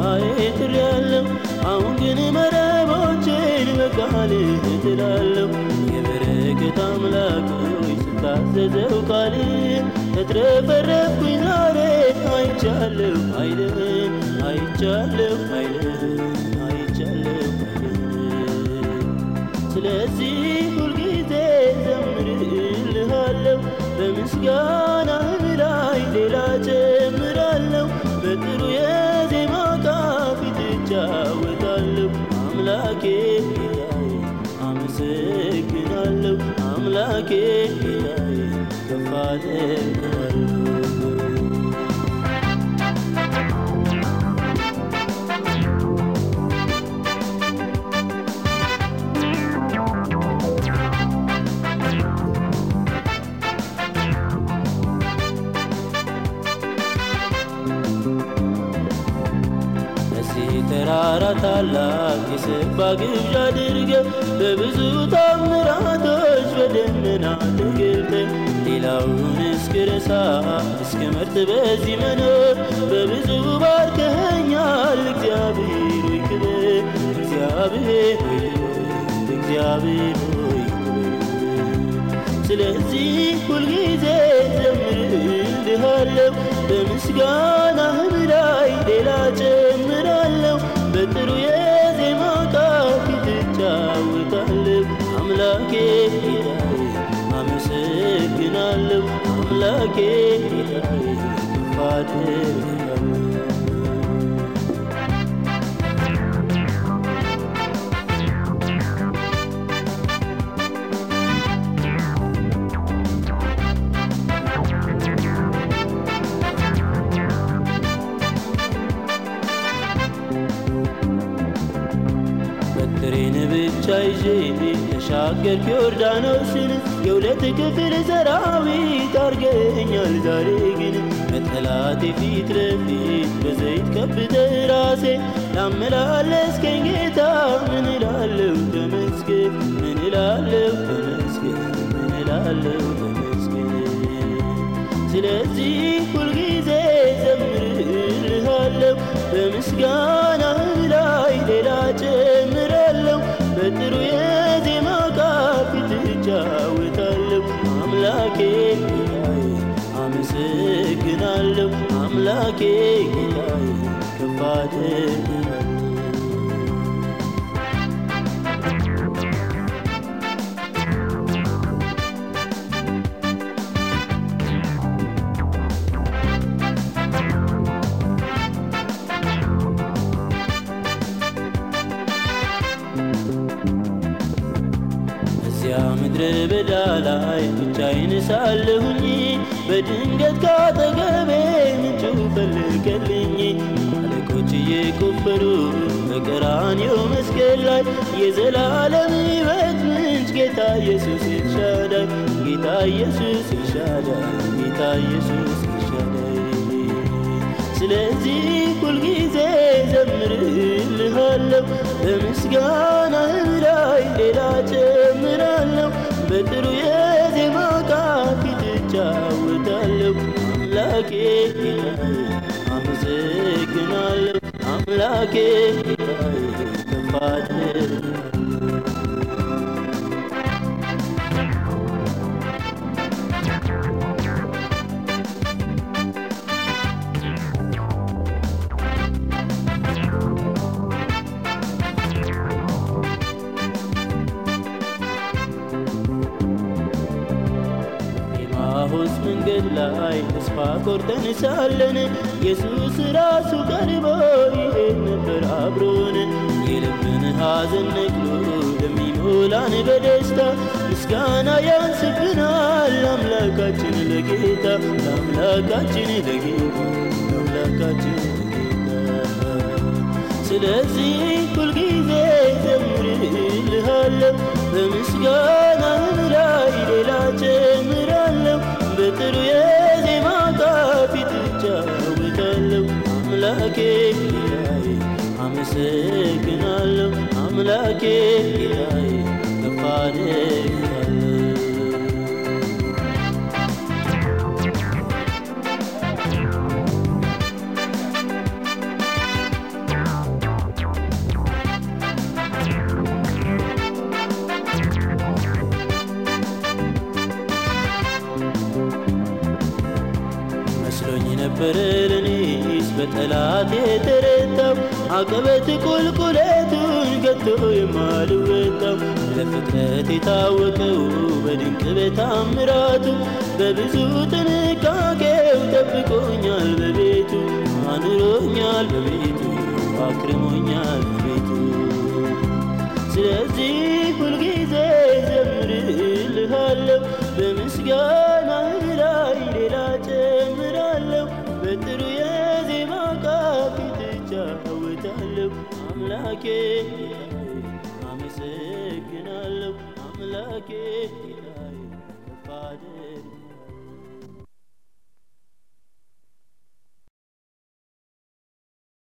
ማየት ያለው አሁን ግን መረቦቼን በቃል እጥላለሁ። የበረከት አምላክ ሆይ ስታዘዘው ቃል ተትረፈረፍኩኝ ዛሬ አይቻለሁ ኃይልህን አይቻለሁ ኃይልህን አይቻለሁ ኃይልህን ስለዚህ kee hidhaaye gafaadhee ተራራ ታላቅ የሰባ ግብዣ አድርገህ በብዙ ታምራቶች በደመና ተገልጠህ ሌላውን እስክረሳ እስከ መርጥ በዚህ መኖር በብዙ ባርከኸኛል እግዚአብሔር ሆይ ክብር እግዚአብሔር ሆይ እግዚአብሔር ሆይ ስለዚህ ሁልጊዜ ዘምርልሃለሁ በምስጋናህም ላይ ሌላ ጨምራለሁ በጥሩ የዜማ ቃፊት እጫወታለሁ አምላኬ ጌታዬ አመሰግናለሁ አምላኬ ጌታዬ ከፍ ብቻ ይዤ ተሻገርክ ዮርዳኖስን የሁለት ክፍል ሰራዊት አርገኛል ዛሬ ግን በጠላቴ ፊት ለፊት በዘይት ቀብተህ ራሴ ላመላለስከኝ ጌታ ምን እላለሁ? ተመስገን። ምን እላለሁ? ተመስገን። ምን እላለሁ? ተመስገን። ስለዚህ አምላኬ ጌታዬ ከፍ ምድረ በዳ ላይ ብቻዬን ሳለሁኝ በድንገት ካጠገቤ እየቆፈሩ በቀራንዮ መስቀል ላይ የዘላለም ሕይወት ምንጭ ጌታ ኢየሱስ ኤልሻዳይ ጌታ ኢየሱስ ኤልሻዳይ ጌታ ኢየሱስ ኤልሻዳይ ስለዚህ ሁልጊዜ ዘምርልሃለሁ በምስጋናህ ላይ ሌላ ጨምራለሁ በጥሩ የዜማ ቃፊት እጫወታለሁ። አምላኬ አምላኬ ጌታዬ ከፍ አደርግሃለሁ ኤማሁስ ሳለን ኢየሱስ ራሱ ቀርቦ ይሄድ ነበር አብሮን። የልብን ሐዘን ነቅሎ ለሚሞላን በደስታ ምስጋና ያንስብናል። ለአምላካችን ለጌታ ለአምላካችን ለጌታ ለአምላካችን ለጌታ። ስለዚህ ሁልጊዜ ዘምርልሃለሁ በምስጋናህ ላይ ሌላ ጨምራለሁ በጥሩ አመሰግናለሁ። አምላኬ ጌታዬ ከፍ ለኔስ በጠላት የተረታው አቀበት ቁልቁለቱን ከቶ የማልወጣው ለፍጥረት የታወቀው በድንቅ በታምራቱ በብዙ ጥንቃቄው ጠብቆኛል በቤቱ አኑሮኛል በቤቱ አክርሞኛል በቤቱ። ስለዚህ ሁልጊዜ ዘምርልሃለሁ በምስጋና